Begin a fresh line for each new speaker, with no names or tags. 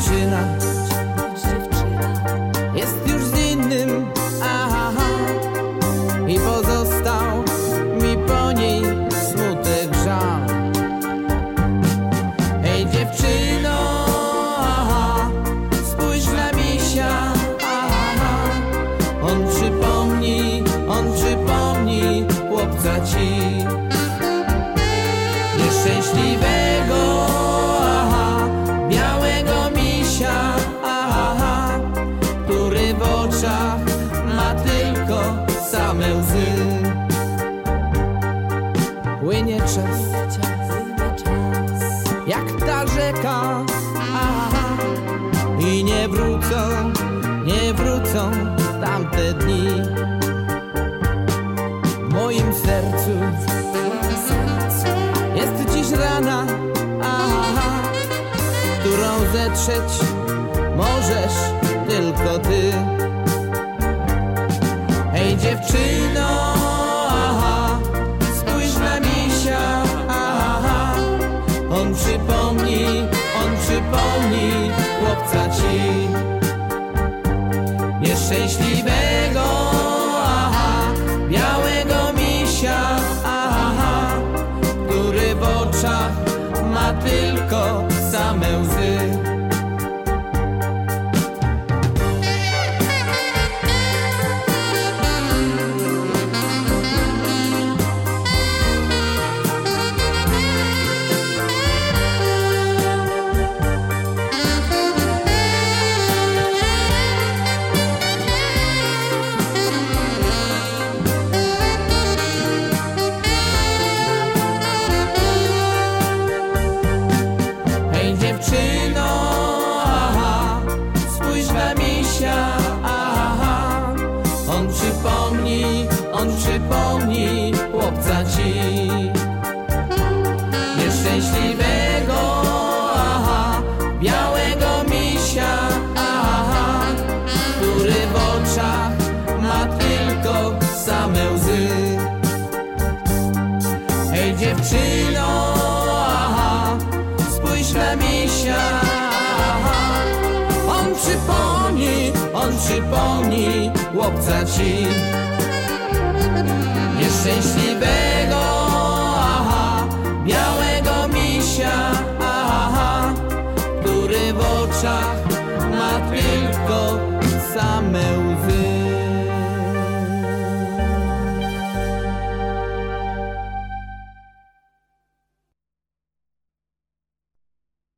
只能 jak ta rzeka, aha, i nie wrócą, nie wrócą tamte dni. W moim sercu jest dziś rana, aha, którą zetrzeć możesz on przypomni, on przypomni chłopca ci. Nieszczęśliwego, dziewczyno, aha, spójrz na misia, aha, on przypomni, on przypomni chłopca ci. Nieszczęśliwego, aha, białego misia, aha, który w oczach ma tylko same łzy. Hej dziewczyno, przypomni, on przypomni chłopca ci. Nieszczęśliwe